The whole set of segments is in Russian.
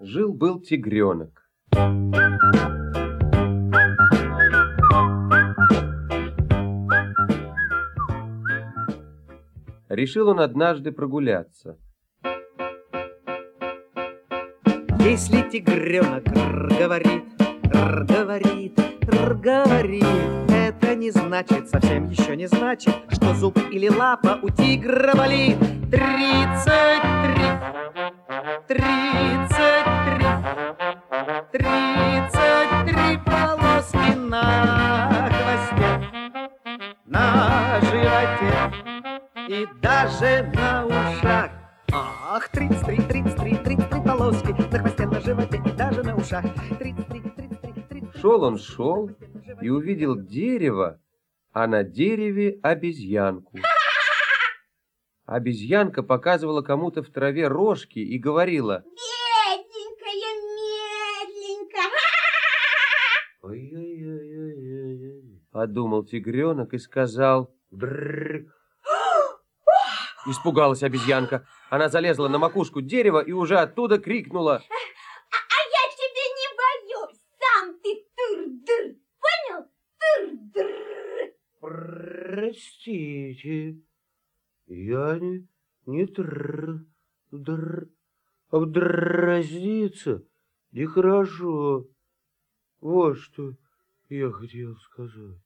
Жил-был тигренок. Решил он однажды прогуляться. Если тигренок говорит, говорит, говорит, не значит, совсем еще не значит, что зуб или лапа у тигра болит. Тридцать три, тридцать три, тридцать три полоски на хвосте, на животе и даже на ушах. Ах, тридцать три, тридцать три, тридцать три полоски на хвосте, на животе и даже на ушах. Тридцать три, тридцать три, тридцать Шел он, шел и увидел дерево, а на дереве обезьянку. Обезьянка показывала кому-то в траве рожки и говорила, Бедненькая, медленько. «Ой-ой-ой-ой-ой», подумал тигренок и сказал, «Брррр». Испугалась обезьянка. Она залезла на макушку дерева и уже оттуда крикнула. А я тебя не боюсь. Сам ты тур-дыр. Понял? Тур-дыр. Простите, я не, не тр, др, обдразниться нехорошо. Вот что я хотел сказать.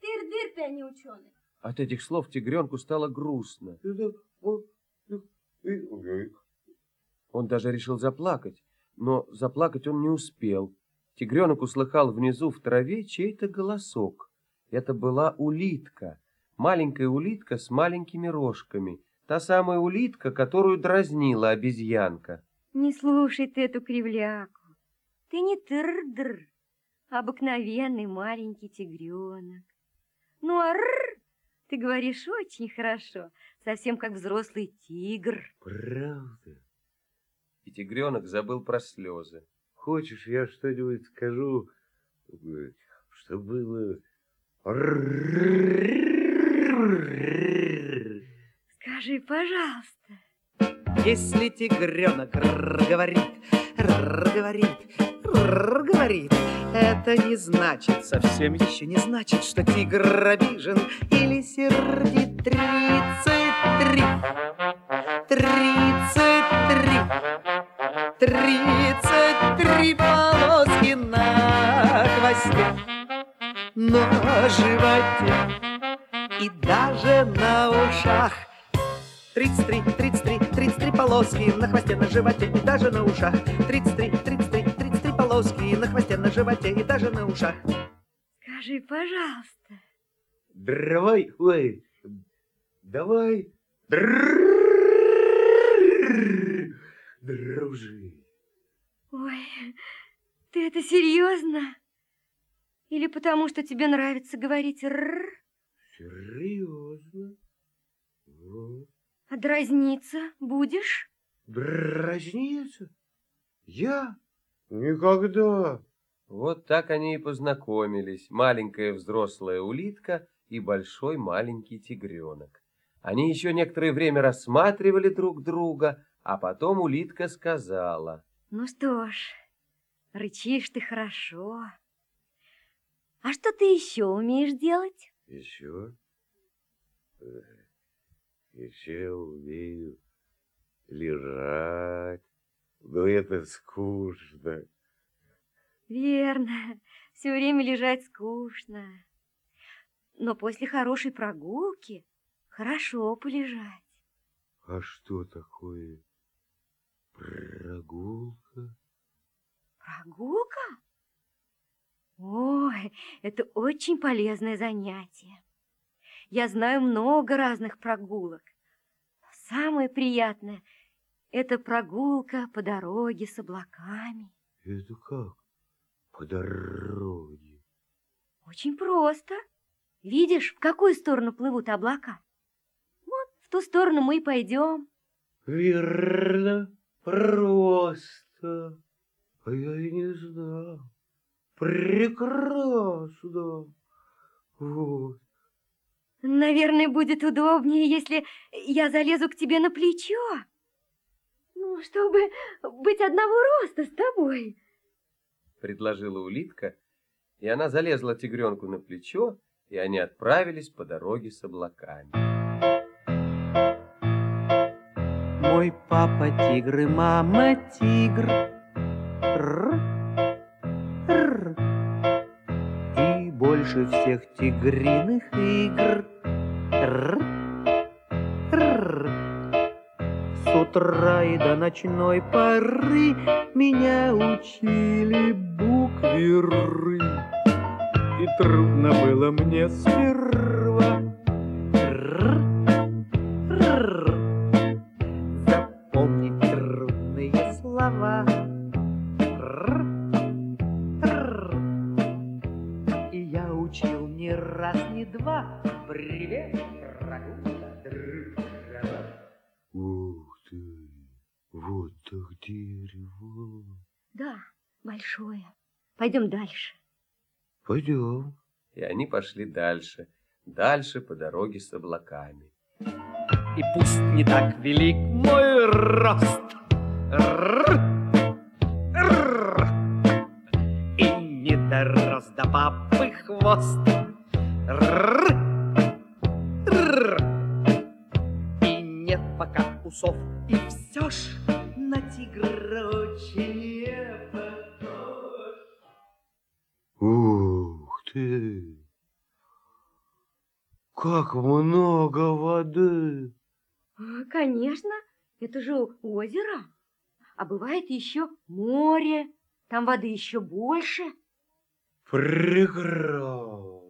Ты, а не ученый. От этих слов тигренку стало грустно. Он даже решил заплакать, но заплакать он не успел. Тигренок услыхал внизу в траве чей-то голосок. Это была улитка, маленькая улитка с маленькими рожками, та самая улитка, которую дразнила обезьянка. Не слушай ты эту кривляку. Ты не тыр-др, а обыкновенный маленький тигренок. Ну а р ты говоришь очень хорошо, совсем как взрослый тигр. Правда? И тигренок забыл про слезы. Хочешь, я что-нибудь скажу, что было... Скажи, пожалуйста. Если тигренок говорит, говорит, говорит, это не значит, совсем еще не значит, что тигр обижен или сердит. Тридцать три, тридцать три, тридцать три полоски на хвосте, на животе и даже на ушах. Тридцать три, тридцать три, тридцать три полоски на хвосте, на животе и даже на ушах. Тридцать три, тридцать три, тридцать три полоски на хвосте, на животе и даже на ушах. Скажи, пожалуйста. Давай, ой, давай, дружи. Ой, ты это серьезно? Или потому, что тебе нравится говорить «р», Серьезно? Вот. а дразниться будешь? Дразниться? Я? Никогда. Вот так они и познакомились, маленькая взрослая улитка и большой маленький тигренок. Они еще некоторое время рассматривали друг друга, а потом улитка сказала. Ну что ж, рычишь ты хорошо. А что ты еще умеешь делать? Еще? Э, Еще умею лежать. Но это скучно. Верно, все время лежать скучно. Но после хорошей прогулки хорошо полежать. А что такое прогулка? Прогулка? Ой, это очень полезное занятие. Я знаю много разных прогулок. Но самое приятное – это прогулка по дороге с облаками. Это как? По дороге. Очень просто. Видишь, в какую сторону плывут облака? Вот в ту сторону мы и пойдем. Верно, просто. А я и не знал. Прекрасно. Вот. Наверное, будет удобнее, если я залезу к тебе на плечо. Ну, чтобы быть одного роста с тобой. Предложила улитка, и она залезла тигренку на плечо, и они отправились по дороге с облаками. Мой папа тигр и мама тигр. Р, р. И больше всех тигриных игр. Р, р. С утра и до ночной поры меня учили букве «ры». И трудно было мне сперва. Пойдем дальше. Пойдем. И они пошли дальше, дальше по дороге с облаками. И пусть не так велик мой рост, и не дорос до папы хвост, и нет пока усов, и все ж на тигра очень Как много воды! А, Конечно, это же озеро. А бывает еще море. Там воды еще больше. Прекрасно!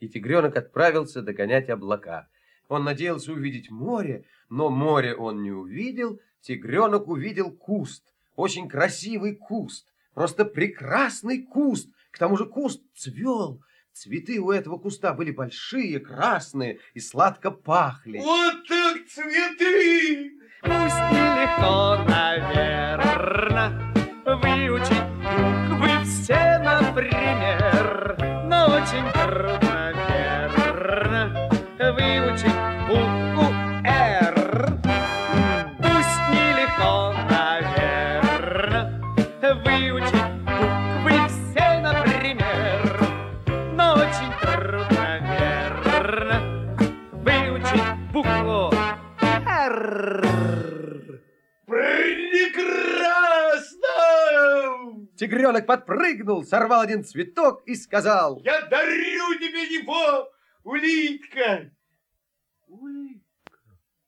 И тигренок отправился догонять облака. Он надеялся увидеть море, но море он не увидел. Тигренок увидел куст, очень красивый куст, просто прекрасный куст. К тому же куст цвел. Цветы у этого куста были большие, красные и сладко пахли. Вот так цветы! Пусть нелегко, наверно, выучить буквы все, например, но очень трудно, Тигренок подпрыгнул, сорвал один цветок и сказал... Я дарю тебе его, улитка! Улитка.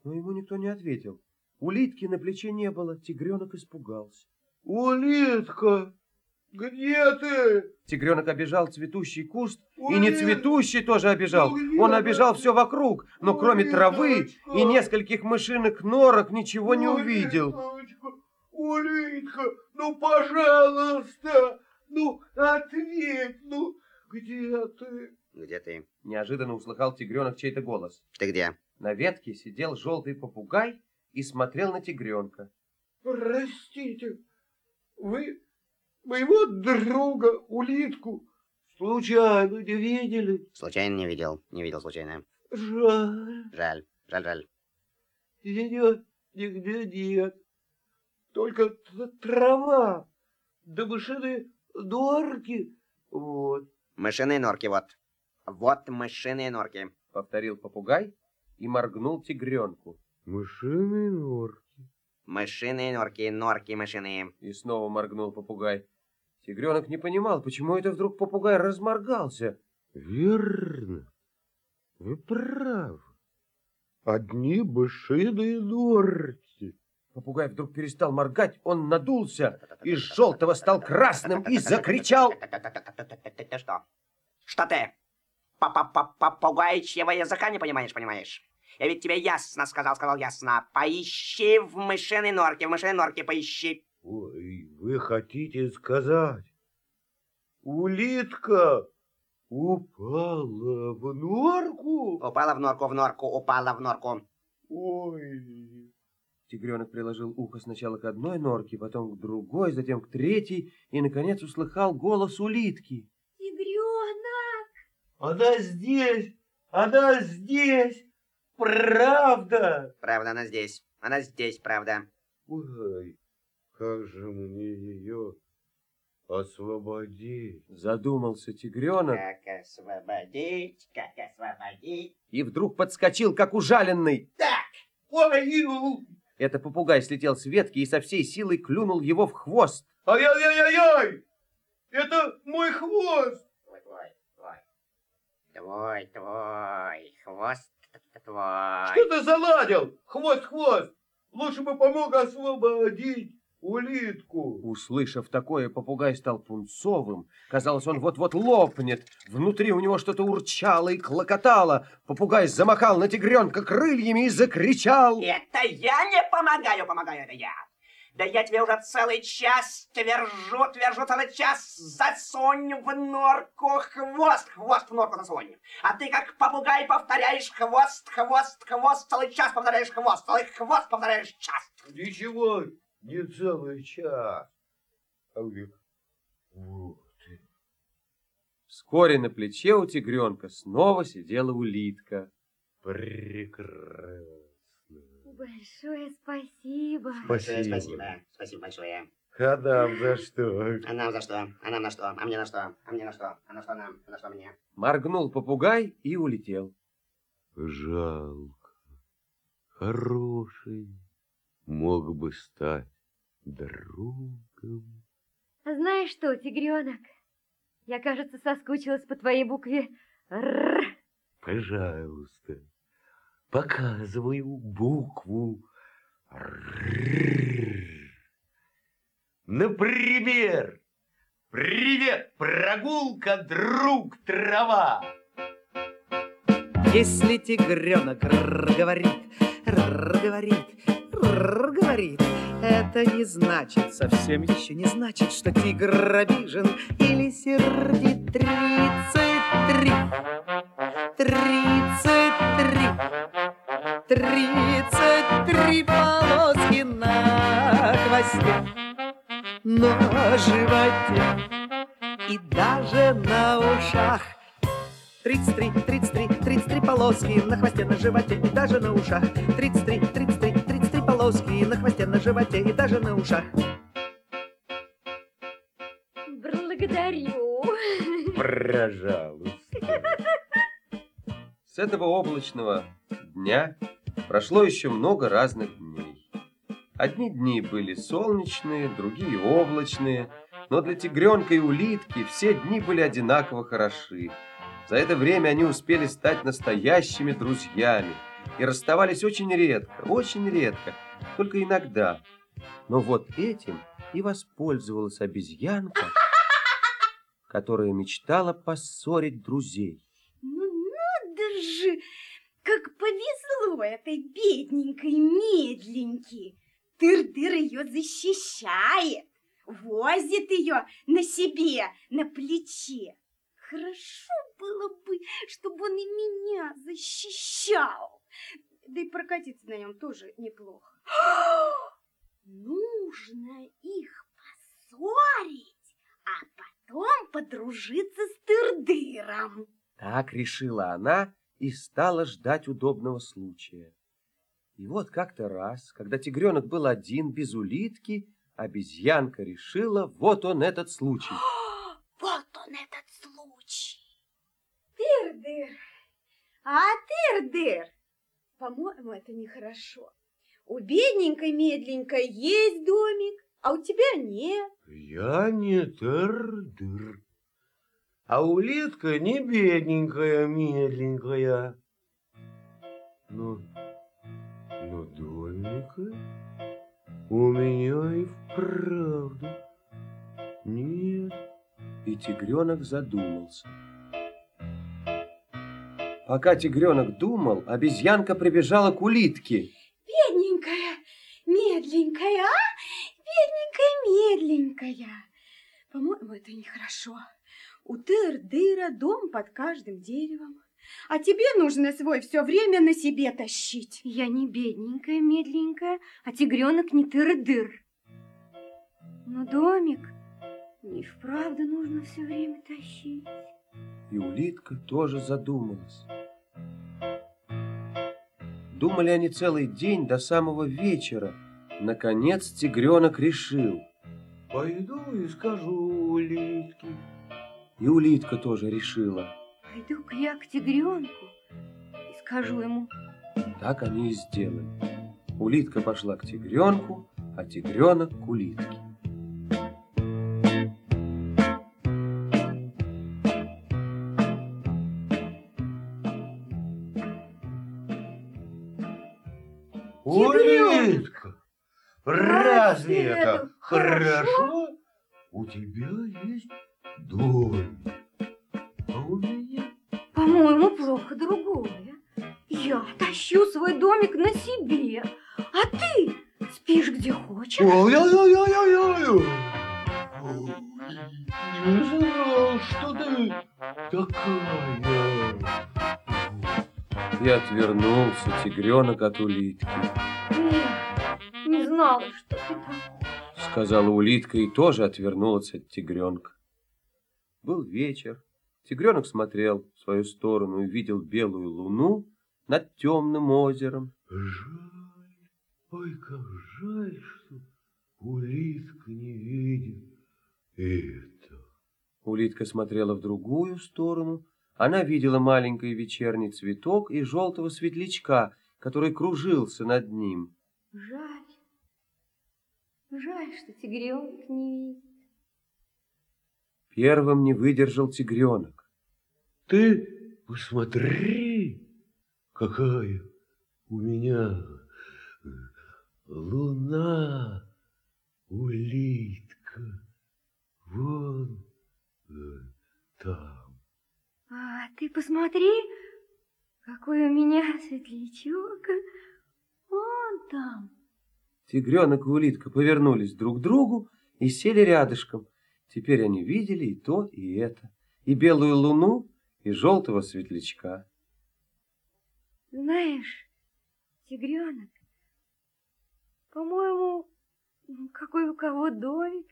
Но ему никто не ответил. Улитки на плече не было, тигренок испугался. Улитка, где ты? Тигренок обежал цветущий куст, и Ой, не цветущий тоже обежал. ой, Он ой, обежал все вокруг, но кроме ой, травы и нескольких мышиных норок ничего не увидел. Улитка, улитка, ну, пожалуйста, ну, ответь, ну, где ты? Где ты? Неожиданно услыхал тигренок чей-то голос. Ты где? На ветке сидел желтый попугай и смотрел на тигренка. Простите, вы моего друга, улитку, случайно не видели? Случайно не видел. Не видел случайно. Жаль, Жаль. Жаль, жаль. ее нигде нет. Только трава, да мышиные норки, вот. Мышиные норки вот. Вот мышиные норки. Повторил попугай и моргнул тигренку. Мышиные норки. Мышиные норки, норки мышиные. И снова моргнул попугай. Тигренок не понимал, почему это вдруг попугай разморгался. Верно, вы правы. Одни мышиные норки. Попугай вдруг перестал моргать, он надулся, из желтого стал красным и закричал. Ты что? Что ты? Попугаичьего языка не понимаешь, понимаешь? Я ведь тебе ясно сказал, сказал ясно. Поищи в мышиной норке, в мышиной норке поищи. Ой, вы хотите сказать, улитка упала в норку? Упала в норку, в норку, упала в норку. Ой, Тигренок приложил ухо сначала к одной норке, потом к другой, затем к третьей, и, наконец, услыхал голос улитки. Тигренок! Она здесь! Она здесь! Правда! Правда, она здесь. Она здесь, правда. Ой, как же мне ее освободить? Задумался тигренок Как освободить, как освободить. и вдруг подскочил, как ужаленный. Ой, Это попугай слетел с ветки и со всей силой клюнул его в хвост. ай-яй-яй-яй! Это мой хвост! Твой, твой, твой. Твой, твой. Хвост твой. Что ты заладил? Хвост, хвост! Лучше бы помог освободить улитку. Услышав такое, попугай стал пунцовым. Казалось, он вот-вот лопнет. Внутри у него что-то урчало и клокотало. Попугай замахал на тигренка крыльями и закричал. Это я не помогаю, помогаю это я. Да я тебе уже целый час твержу, твержу целый час. Засунь в норку хвост, хвост в норку засунь. А ты как попугай повторяешь хвост, хвост, хвост, целый час повторяешь хвост, целый хвост повторяешь час. Ничего, не целый час. А вы- Вот. Вскоре на плече у тигренка снова сидела улитка. Прекрасно. Большое спасибо. Большое спасибо, спасибо большое. А нам за что? А нам за что? А нам на что? А мне на что? А мне на что? А на что нам? А на что мне? Моргнул попугай и улетел. Жалко. Хороший. Мог бы стать другом. Знаешь что, тигренок? Я, кажется, соскучилась по твоей букве «Р». Пожалуйста, показываю букву «Р». Например, привет, прогулка, друг, трава. Если тигренок р говорит, р говорит, говорит, это не значит, совсем еще не значит, что тигр обижен или сердит. Тридцать три, тридцать три, тридцать три полоски на хвосте, на животе и даже на ушах. 33, 33, 33 полоски на хвосте, на животе и даже на ушах. 33, 33, 33 полоски на хвосте, на животе и даже на ушах. Благодарю. Пожалуйста. С этого облачного дня прошло еще много разных дней. Одни дни были солнечные, другие облачные, но для тигренка и улитки все дни были одинаково хороши. За это время они успели стать настоящими друзьями и расставались очень редко, очень редко, только иногда. Но вот этим и воспользовалась обезьянка, которая мечтала поссорить друзей. Ну надо же, как повезло этой бедненькой медленькой. Тыр-дыр ее защищает, возит ее на себе, на плече. Хорошо было бы, чтобы он и меня защищал. Да и прокатиться на нем тоже неплохо. Нужно их поссорить, а потом подружиться с Тырдыром. Так решила она и стала ждать удобного случая. И вот как-то раз, когда тигренок был один, без улитки, обезьянка решила, вот он этот случай. Вот он этот случай. Тырдыр, а Тырдыр, по-моему, это нехорошо. У бедненькой медленькой есть домик, а у тебя нет. Я не тыр-дыр, а улитка не бедненькая, медленькая. Но, но домика у меня и вправду нет. И тигренок задумался. Пока тигренок думал, обезьянка прибежала к улитке. Бедненькая, медленькая, а? Бедненькая, медленькая. По-моему, это нехорошо. У Тыр-дыра дом под каждым деревом. А тебе нужно свой все время на себе тащить. Я не бедненькая, медленькая, а тигренок не тыр-дыр. Но домик не вправду нужно все время тащить. И улитка тоже задумалась. Думали они целый день до самого вечера. Наконец тигренок решил. Пойду и скажу улитке. И улитка тоже решила. Пойду-ка я к тигренку и скажу ему. Так они и сделали. Улитка пошла к тигренку, а тигренок к улитке. Разве это хорошо? У тебя есть домик, а у меня По-моему, плохо другое. Я тащу свой домик на себе, а ты спишь где хочешь. Ой-ой-ой-ой-ой-ой! Ой, Не знал, что ты такая. И отвернулся тигренок от улитки. Эх, не знала, что. Сказала улитка и тоже отвернулась от тигренка. Был вечер. Тигренок смотрел в свою сторону и видел белую луну над темным озером. Жаль, ой, как жаль, что улитка не видит это. Улитка смотрела в другую сторону. Она видела маленький вечерний цветок и желтого светлячка, который кружился над ним. Жаль. Жаль, что тигренок не видит. Первым не выдержал тигренок. Ты посмотри, какая у меня луна, улитка, вон э, там. А ты посмотри, какой у меня светлячок. Вон там. Тигренок и улитка повернулись друг к другу и сели рядышком. Теперь они видели и то, и это, и белую луну, и желтого светлячка. Знаешь, тигренок, по-моему, какой у кого домик,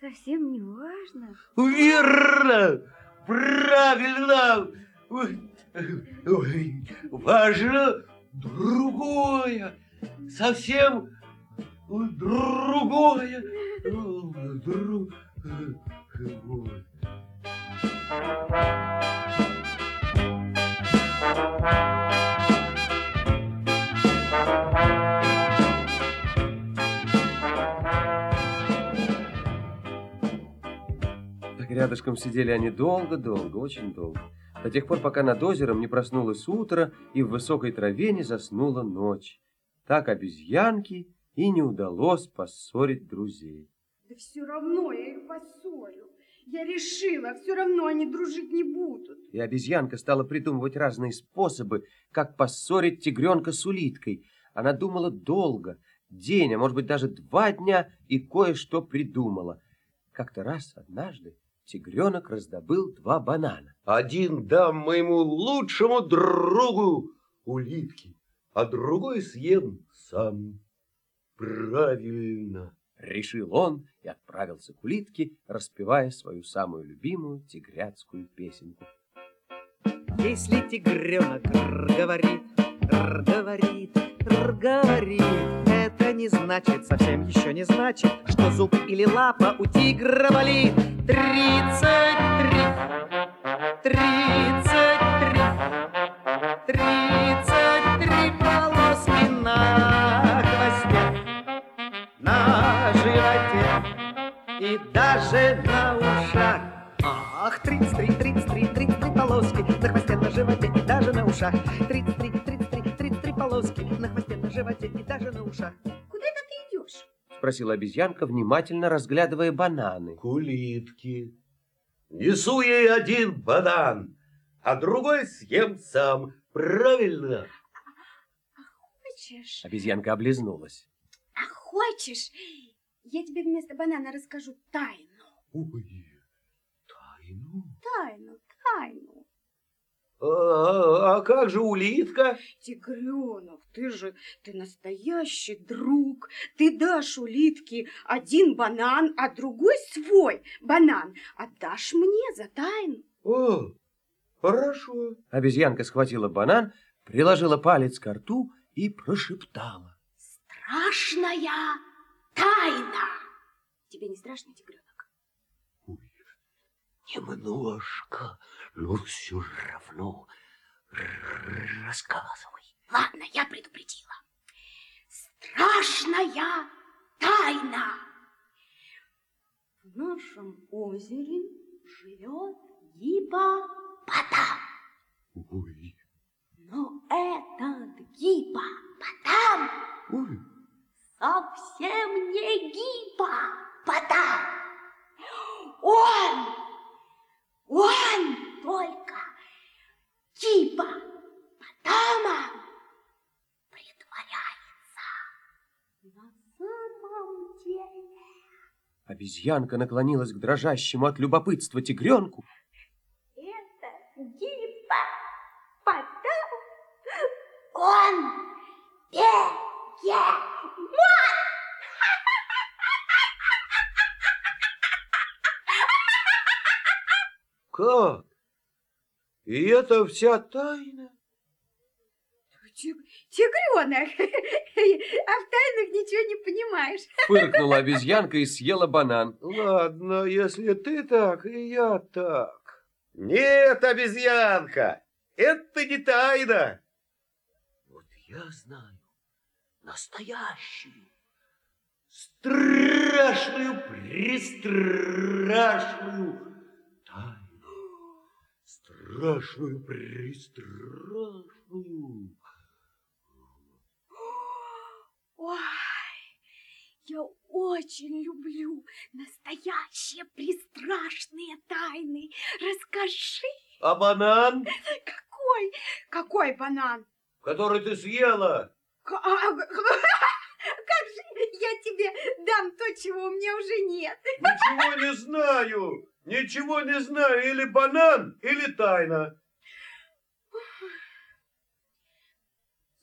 совсем не важно. Верно! Правильно! Важно другое, совсем другое, другое. Рядышком сидели они долго-долго, очень долго. До тех пор, пока над озером не проснулось утро и в высокой траве не заснула ночь. Так обезьянки и не удалось поссорить друзей. Да все равно я их поссорю. Я решила, все равно они дружить не будут. И обезьянка стала придумывать разные способы, как поссорить тигренка с улиткой. Она думала долго, день, а может быть даже два дня, и кое-что придумала. Как-то раз, однажды, тигренок раздобыл два банана. Один дам моему лучшему другу улитки, а другой съем сам. Правильно. Решил он и отправился к улитке, распевая свою самую любимую тигряцкую песенку. Если тигренок говорит, говорит, говорит, это не значит, совсем еще не значит, что зуб или лапа у тигра болит. Тридцать три, тридцать животе и даже на ушах. Ах, тридцать три, тридцать три, тридцать три полоски на хвосте, на животе и даже на ушах. Тридцать три, тридцать три, тридцать три полоски на хвосте, на животе и даже на ушах. Куда это ты идешь? Спросила обезьянка, внимательно разглядывая бананы. К улитке. Несу ей один банан, а другой съем сам. Правильно. Хочешь? Обезьянка облизнулась. А хочешь? Я тебе вместо банана расскажу тайну. Ой, тайну. Тайну, тайну. А, а как же улитка? Тигренок, ты же, ты настоящий друг. Ты дашь улитке один банан, а другой свой банан отдашь мне за тайну. О, хорошо. Обезьянка схватила банан, приложила палец к рту и прошептала. Страшная тайна. Тебе не страшно, тигренок? Немножко, но все равно рассказывай. Ладно, я предупредила. Страшная тайна. В нашем озере живет гипопотам. Ой, Но этот гипопотам ой, совсем не гипопотам. Он, он только гипопотамом притворяется. На самом деле Обезьянка наклонилась к дрожащему от любопытства тигренку. это гипопотам. Это вся тайна? Тигренок, а в тайнах ничего не понимаешь. Фыркнула обезьянка и съела банан. Ладно, если ты так, и я так. Нет, обезьянка, это не тайна. Вот я знаю настоящую, страшную, пристрашную тайну. Страшную, пристрашную. Ой, я очень люблю настоящие пристрашные тайны. Расскажи, А банан, какой, какой банан? который ты съела, а, г- Как же я тебе дам то, чего у меня уже нет? Ничего не знаю. Ничего не знаю. Или банан, или тайна.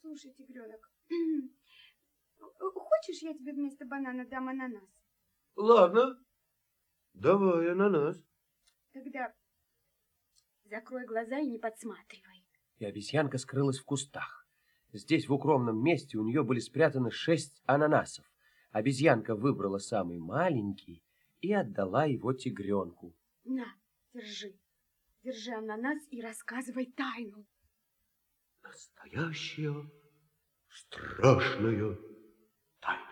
Слушай, тигренок, хочешь, я тебе вместо банана дам ананас? Ладно. Давай ананас. Тогда закрой глаза и не подсматривай. И обезьянка скрылась в кустах. Здесь, в укромном месте, у нее были спрятаны шесть ананасов. Обезьянка выбрала самый маленький и отдала его тигренку. На, держи. Держи ананас и рассказывай тайну. Настоящая страшная тайна.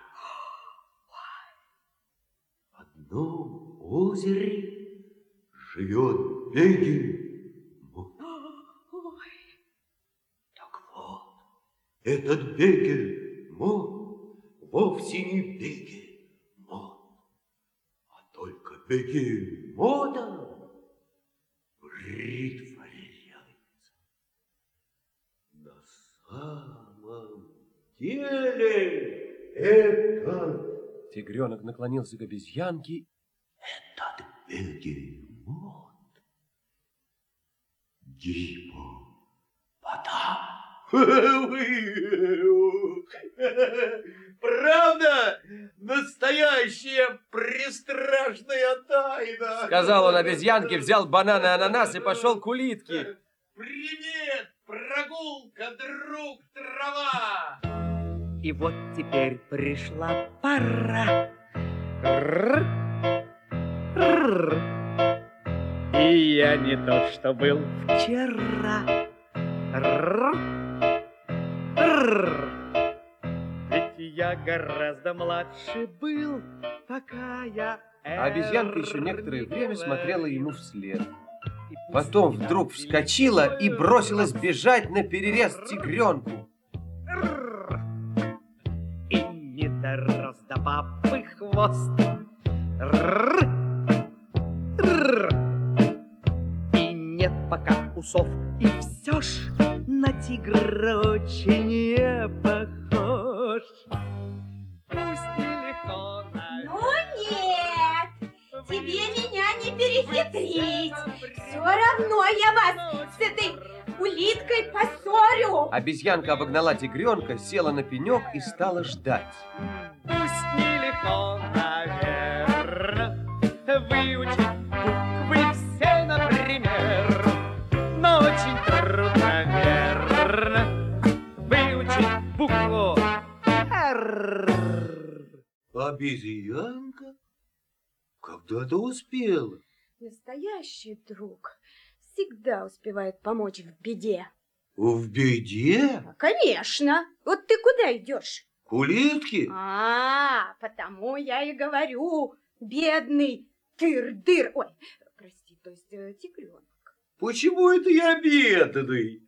В одном озере живет бегемот. Ой, Так вот, этот бегемот вовсе не бегемот, а только бегемотом притворяется. На самом деле это Тигренок наклонился к обезьянке. этот бегемот гипопотам. Правда? Настоящая пристрашная тайна. Сказал он обезьянке, взял банан и ананас и пошел к улитке. Привет, прогулка, друг, трава. И вот теперь пришла пора. И я не тот, что был вчера. Рррр. Ведь я гораздо младше был, пока я... А обезьянка еще некоторое время смотрела ему вслед. Потом вдруг вскочила и бросилась бежать на перерез тигренку. И не дорос до папы хвост. И нет пока усов, и все ж на тигра очень не похож. Тебе меня не перехитрить. Все равно я вас с этой улиткой поссорю. Обезьянка обогнала тигренка, села на пенек и стала ждать. Пусть нелегко, наверно, выучить буквы все, например, но очень трудно, верно, выучить букву «Р». Когда ты успела? Настоящий друг всегда успевает помочь в беде. В беде? Конечно. Вот ты куда идешь? К улитке? А, потому я и говорю, бедный тыр-дыр. Ой, прости, то есть э, тигренок. Почему это я бедный?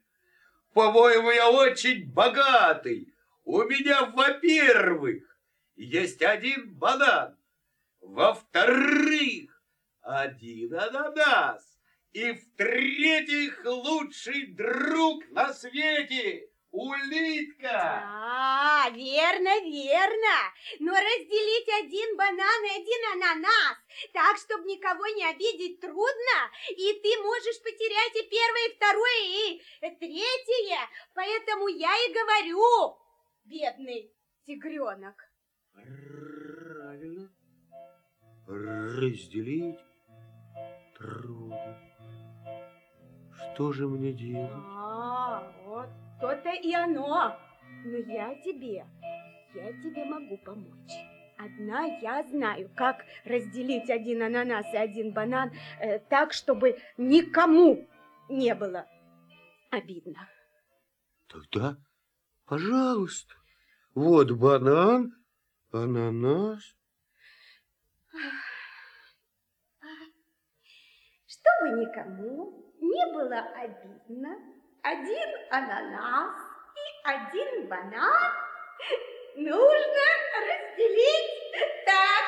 По-моему, я очень богатый. У меня, во-первых, есть один банан. Во-вторых, один ананас. И в-третьих, лучший друг на свете – улитка. А, верно, верно. Но разделить один банан и один ананас так, чтобы никого не обидеть, трудно. И ты можешь потерять и первое, и второе, и третье. Поэтому я и говорю, бедный тигренок. Разделить трудно. Что же мне делать? А, вот то-то и оно. Но я тебе, я тебе могу помочь. Одна я знаю, как разделить один ананас и один банан э, так, чтобы никому не было обидно. Тогда, пожалуйста, вот банан, ананас. Чтобы никому не было обидно, один ананас и один банан нужно разделить так.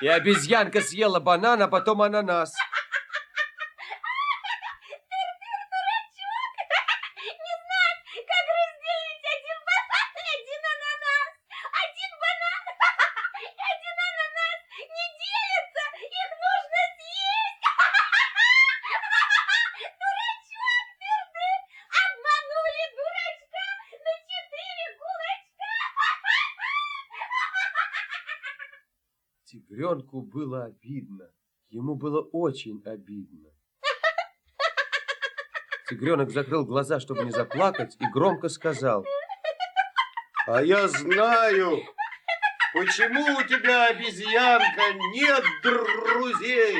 И обезьянка съела банан, а потом ананас. Тигренку было обидно. Ему было очень обидно. Тигренок закрыл глаза, чтобы не заплакать, и громко сказал. А я знаю, почему у тебя, обезьянка, нет друзей.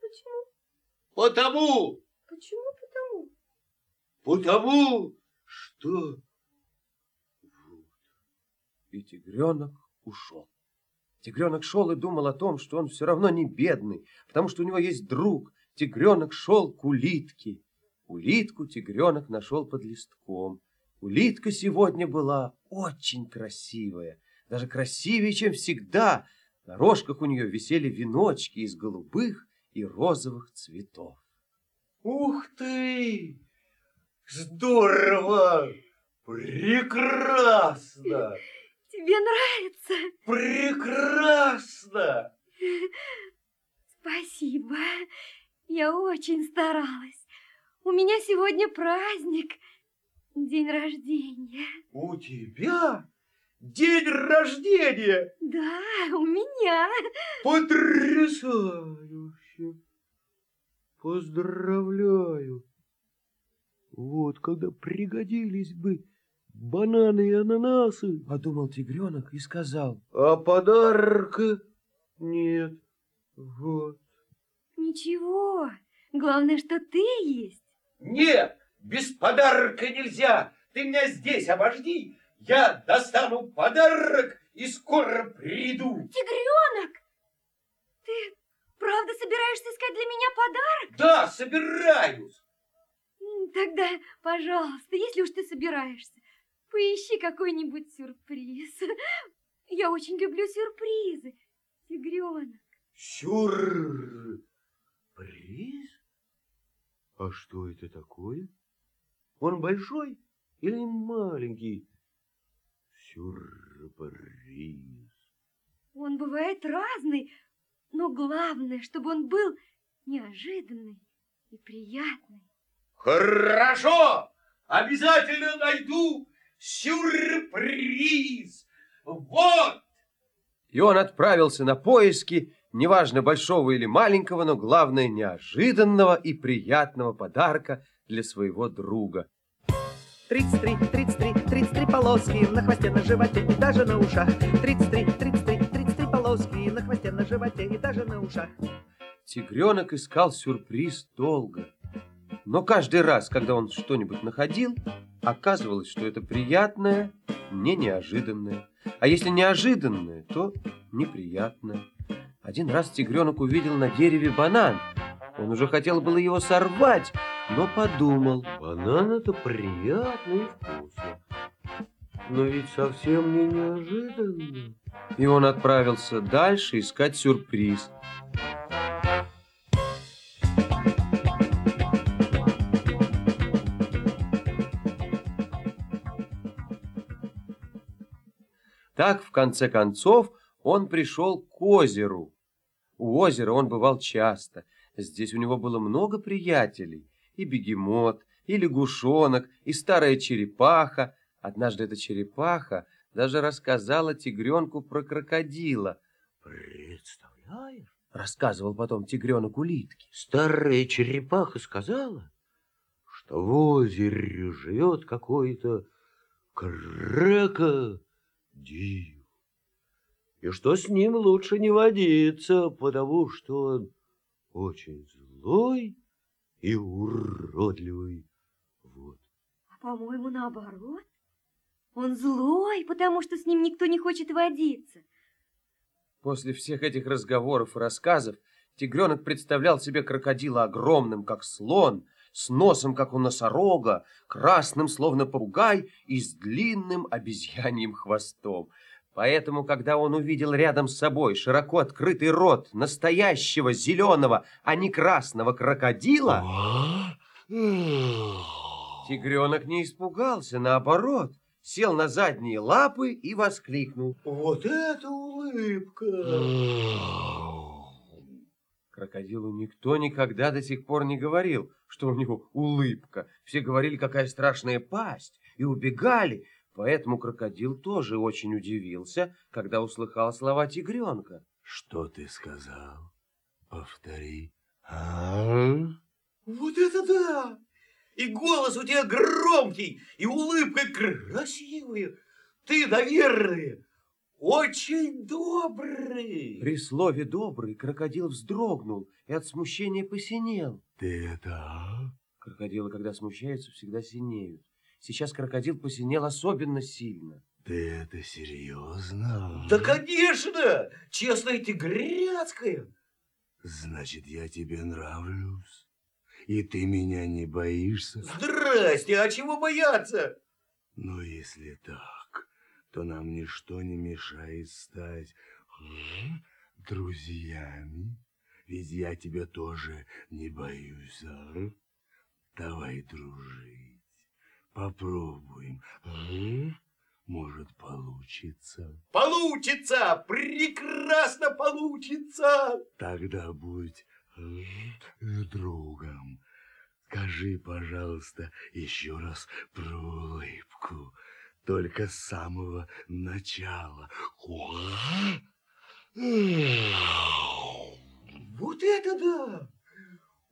Почему? Потому, Почему потому? потому, что... И тигренок ушел. Тигренок шел и думал о том, что он все равно не бедный, потому что у него есть друг. Тигренок шел к улитке. Улитку тигренок нашел под листком. Улитка сегодня была очень красивая, даже красивее, чем всегда. На рожках у нее висели веночки из голубых и розовых цветов. Ух ты! Здорово! Прекрасно! Тебе нравится? Прекрасно! Спасибо. Я очень старалась. У меня сегодня праздник. День рождения. У тебя день рождения! Да, у меня. Потрясающе! Поздравляю! Вот когда пригодились бы бананы и ананасы. Подумал тигренок и сказал. А подарка нет. Вот. Ничего. Главное, что ты есть. Нет, без подарка нельзя. Ты меня здесь обожди. Я достану подарок и скоро приду. Тигренок! Ты правда собираешься искать для меня подарок? Да, собираюсь. Тогда, пожалуйста, если уж ты собираешься, поищи какой-нибудь сюрприз. Я очень люблю сюрпризы. Тигренок. Сюрприз? А что это такое? Он большой или маленький? Сюрприз. Он бывает разный, но главное, чтобы он был неожиданный и приятный. Хорошо! Обязательно найду сюрприз! Вот! И он отправился на поиски, неважно большого или маленького, но главное неожиданного и приятного подарка для своего друга. 33, 33, 33 полоски на хвосте, на животе и даже на ушах. 33, 33, 33 полоски на хвосте, на животе и даже на ушах. Тигренок искал сюрприз долго. Но каждый раз, когда он что-нибудь находил, оказывалось, что это приятное, не неожиданное. А если неожиданное, то неприятное. Один раз тигренок увидел на дереве банан. Он уже хотел было его сорвать, но подумал. Банан это приятно и. Но ведь совсем не неожиданно. И он отправился дальше искать сюрприз. Так, в конце концов, он пришел к озеру. У озера он бывал часто. Здесь у него было много приятелей. И бегемот, и лягушонок, и старая черепаха. Однажды эта черепаха даже рассказала тигренку про крокодила. Представляешь? Рассказывал потом тигренок улитки. Старая черепаха сказала, что в озере живет какой-то крокодил. И что с ним лучше не водиться, потому что он очень злой и уродливый. Вот. А по-моему, наоборот. Он злой, потому что с ним никто не хочет водиться. После всех этих разговоров и рассказов тигренок представлял себе крокодила огромным, как слон, с носом, как у носорога, красным, словно попугай, и с длинным обезьяньим хвостом. Поэтому, когда он увидел рядом с собой широко открытый рот настоящего зеленого, а не красного крокодила, тигренок не испугался, наоборот, сел на задние лапы и воскликнул. Вот это улыбка! Крокодилу никто никогда до сих пор не говорил, что у него улыбка. Все говорили, какая страшная пасть, и убегали. Поэтому крокодил тоже очень удивился, когда услыхал слова тигренка. Что ты сказал? Повтори. А? Вот это да! И голос у тебя громкий, и улыбка красивая. Ты, наверное, очень добрый. При слове «добрый» крокодил вздрогнул и от смущения посинел. Ты это... а? Крокодилы, когда смущаются, всегда синеют. Сейчас крокодил посинел особенно сильно. Ты это серьезно? Да, конечно! Честная тигряцкая. Значит, я тебе нравлюсь, и ты меня не боишься? Здрасте, а чего бояться? Но если так, то нам ничто не мешает стать м, друзьями. Ведь я тебя тоже не боюсь, а? Давай дружить. Попробуем. а? Может, получится. Получится! Прекрасно получится! Тогда будь м, другом. Скажи, пожалуйста, еще раз про улыбку. Только с самого начала. Вот это да!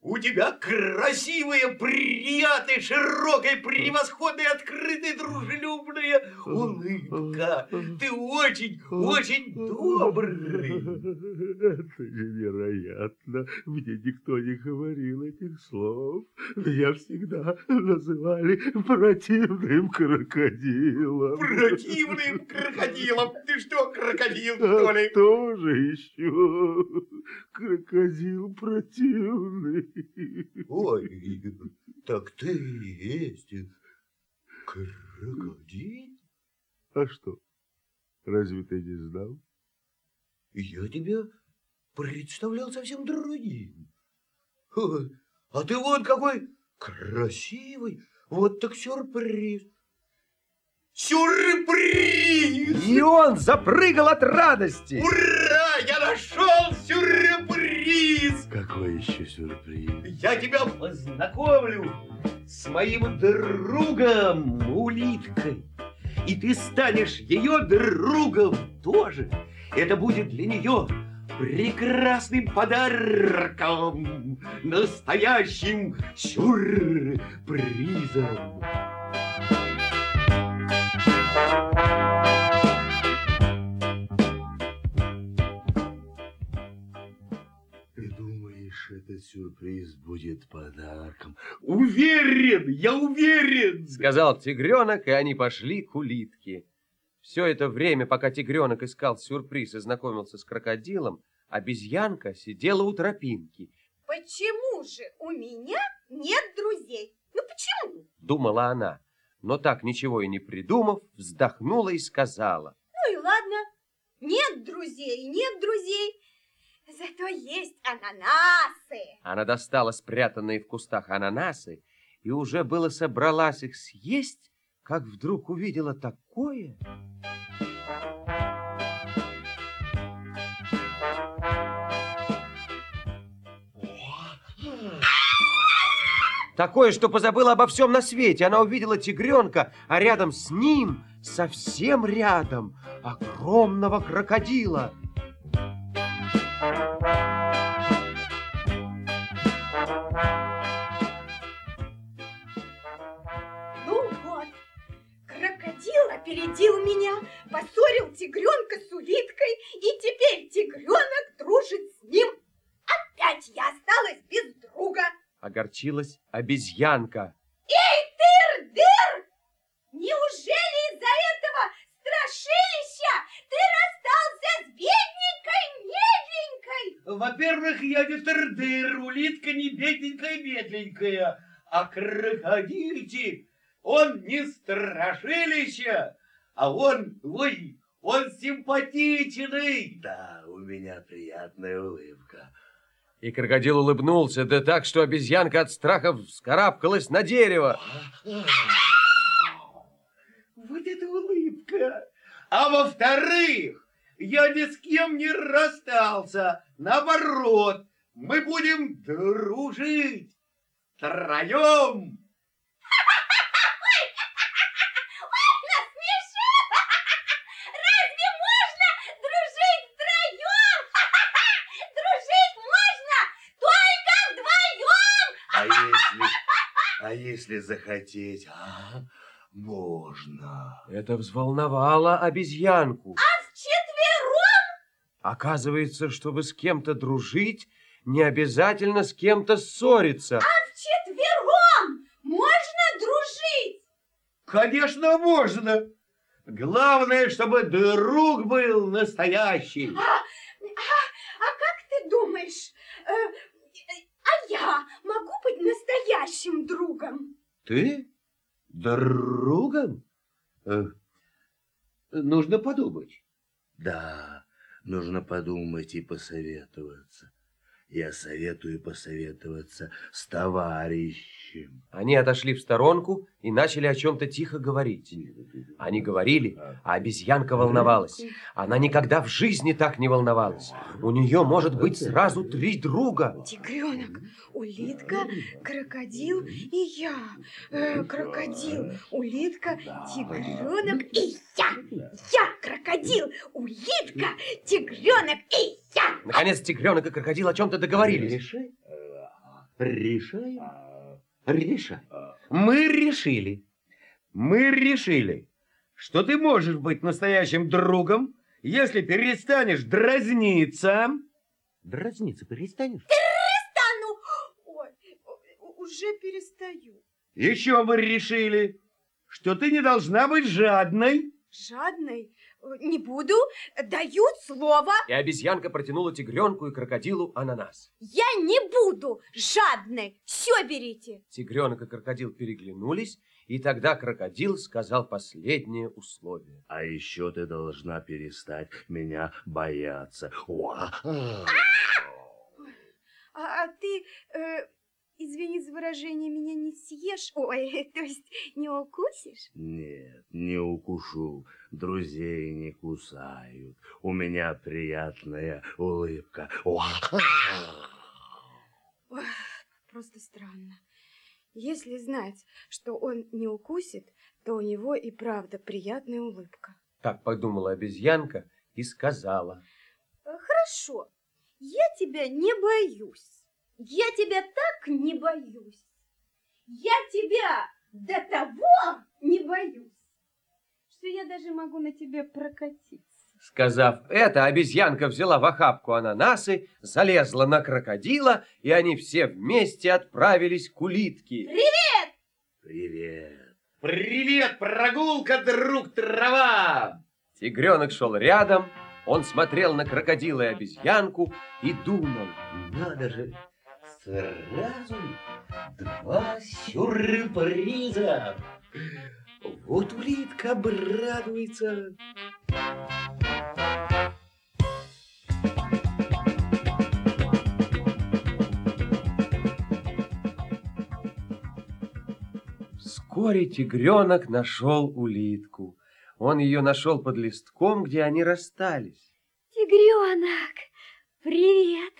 У тебя красивая, приятная, широкая, превосходная, открытая, дружелюбная улыбка. Ты очень, очень добрый. Это невероятно. Мне никто не говорил этих слов. Меня всегда называли противным крокодилом. Противным крокодилом. Ты что, крокодил, А что ли? кто же еще? Крокодил противный. Ой, так ты и есть крокодил? А что, разве ты не знал? Я тебя представлял совсем другим. А ты вот какой красивый. Вот так сюрприз. Сюрприз! И он запрыгал от радости. Ура! Я нашел. Какой еще сюрприз? Я тебя познакомлю с моим другом улиткой. И ты станешь ее другом тоже. Это будет для нее прекрасным подарком, настоящим сюрпризом. Сюрприз будет подарком? Уверен, я уверен. Сказал тигренок, и они пошли к улитке. Все это время, пока тигренок искал сюрприз и знакомился с крокодилом, обезьянка сидела у тропинки. Почему же у меня нет друзей? Ну почему? Думала она, но так ничего и не придумав, вздохнула и сказала. Ну и ладно. Нет друзей, нет друзей. Зато есть ананасы. Она достала спрятанные в кустах ананасы и уже было собралась их съесть, как вдруг увидела такое... Такое, что позабыла обо всем на свете. Она увидела тигренка, а рядом с ним, совсем рядом, огромного крокодила. Опередил меня, поссорил тигренка с улиткой, и теперь тигренок дружит с ним. Опять я осталась без друга. Огорчилась обезьянка. Эй, тыр-дыр! Неужели из-за этого страшилища ты расстался с бедненькой-медленькой? Во-первых, я не тырдыр, улитка не бедненькая-медленькая, а крокодильчик. Он не страшилище, а он, ой, он симпатичный. Да, у меня приятная улыбка. И крокодил улыбнулся, да так, что обезьянка от страха вскарабкалась на дерево. Вот это улыбка. А во-вторых, я ни с кем не расстался. Наоборот, мы будем дружить. Втроем. Разве можно дружить втроем? Дружить можно только вдвоем! А если, а если захотеть, а, можно. Это взволновало обезьянку. А вчетвером? Оказывается, чтобы с кем-то дружить, не обязательно с кем-то ссориться. А вчетвером можно дружить? Конечно, можно. Главное, чтобы друг был настоящий. А, а как ты думаешь, э, э, а я могу быть настоящим другом? Ты? Другом? Э, нужно подумать. Да, нужно подумать и посоветоваться. Я советую посоветоваться с товарищем. Они отошли в сторонку и начали о чем-то тихо говорить. Они говорили, а обезьянка волновалась. Она никогда в жизни так не волновалась. У нее может быть сразу три друга. Тигренок, улитка, крокодил и я. Э, крокодил, улитка, тигренок и я. Я крокодил, улитка, тигренок и я. Наконец тигренок и крокодил о чем-то договорились. Решай. Решаем? Решай. Мы решили. Мы решили, что ты можешь быть настоящим другом, если перестанешь дразниться. Дразниться перестанешь? Стану. Ой, уже перестаю. Еще мы решили, что ты не должна быть жадной. Жадной не буду, даю слово. И обезьянка протянула тигренку и крокодилу ананас. Я не буду жадной. Все берите. Тигренок и крокодил переглянулись, и тогда крокодил сказал последнее условие. А еще ты должна перестать меня бояться. А, а ты, э, извини за выражение, меня не съешь? Ой, то есть не укусишь? Нет, не укушу. Друзей не кусают. У меня приятная улыбка. Уа! просто странно. Если знать, что он не укусит, то у него и правда приятная улыбка. Так подумала обезьянка и сказала. Хорошо, я тебя не боюсь. Я тебя так не боюсь. Я тебя до того не боюсь, что я даже могу на тебе прокатиться. Сказав это, обезьянка взяла в охапку ананасы, залезла на крокодила, и они все вместе отправились к улитке. Привет! Привет. Привет, прогулка, друг трава! Тигренок шел рядом, он смотрел на крокодила и обезьянку и думал. Надо же, сразу два сюрприза. Вот улитка обрадуется. Вскоре тигренок нашел улитку. Он ее нашел под листком, где они расстались. Тигренок, привет.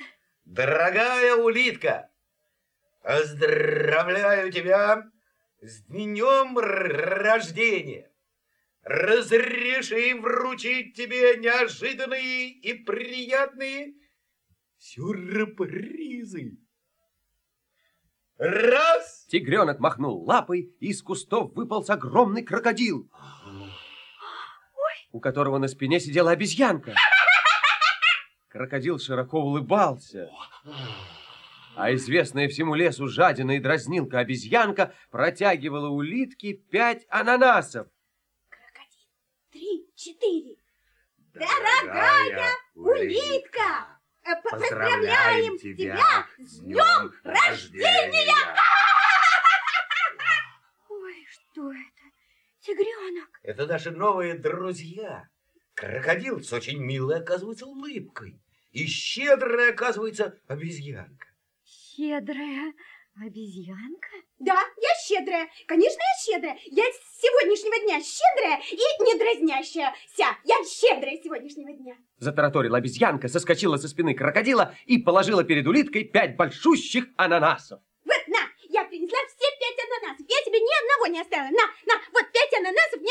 Дорогая улитка, поздравляю тебя с днем рождения. Разреши вручить тебе неожиданные и приятные сюрпризы. Раз! Тигренок махнул лапой, и из кустов выполз огромный крокодил, у которого на спине сидела обезьянка. Крокодил широко улыбался, а известная всему лесу жадина и дразнилка обезьянка протягивала улитке пять ананасов. Крокодил, три, четыре. Дорогая улитка, э, п- поздравляем тебя с днем рождения! Ой, что это? Тигренок. Это наши новые друзья. Крокодил с очень милой, оказывается, улыбкой. И щедрая, оказывается, обезьянка. Щедрая обезьянка? Да, я щедрая. Конечно, я щедрая. Я с сегодняшнего дня щедрая и не дразнящаяся. Я щедрая с сегодняшнего дня. Затараторила обезьянка, соскочила со спины крокодила и положила перед улиткой пять большущих ананасов. Вот, на, я принесла все пять ананасов. Я тебе ни одного не оставила. На, на,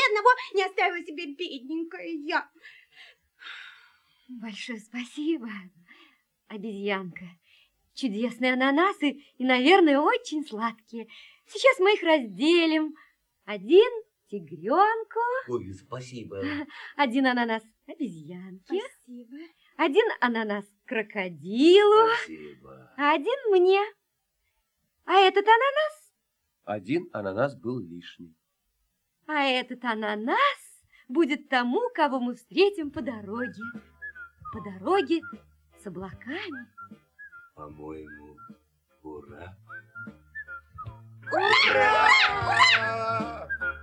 ни одного не оставила себе, бедненькая я. Большое спасибо, обезьянка. Чудесные ананасы и, наверное, очень сладкие. Сейчас мы их разделим. Один тигренку, Ой, спасибо. один ананас обезьянке, Спасибо. один ананас крокодилу, Спасибо. а один мне. А этот ананас, Один ананас был лишний. А этот ананас будет тому, кого мы встретим по дороге. По дороге с облаками. По-моему, ура.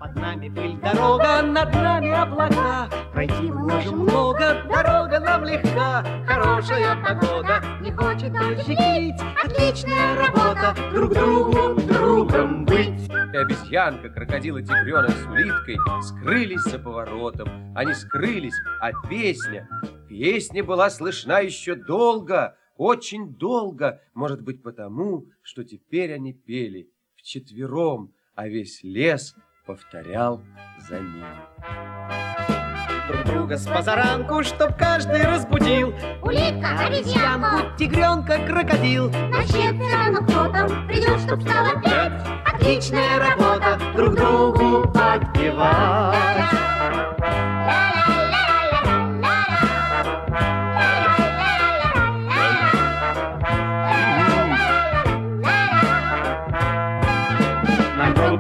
Под нами пыль дорога, над нами облака. Пройти мы можем много, дорога нам легка. Хорошая погода, не хочет дождик. Отличная работа, друг другу другом быть. И обезьянка, крокодил и тигренок с улиткой скрылись за поворотом. Они скрылись, а песня, песня была слышна еще долго, очень долго, может быть потому, что теперь они пели вчетвером, а весь лес повторял за ними. Друг друга с позаранку, чтоб каждый разбудил. Улитка, Обезьянку, тигренка, крокодил. Значит, все равно кто там придет, чтоб стало пять. Отличная работа, друг другу подпевать.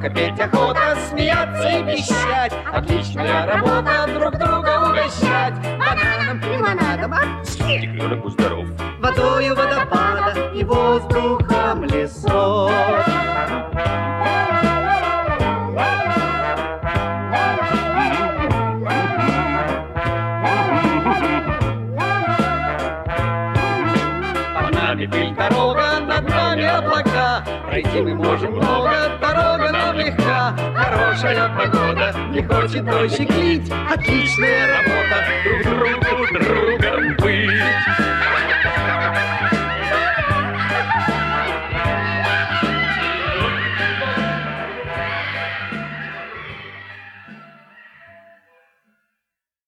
Громко петь охота, смеяться и пищать. Отличная работа, друг друга угощать. Бананом, лимонадом, а Тигренок будь здоров. водою водопада и воздухом лесов. Пыль дорога, над нами облака. Пройти мы можем много хорошая погода, не хочет дождик лить. Отличная работа, друг другу, друг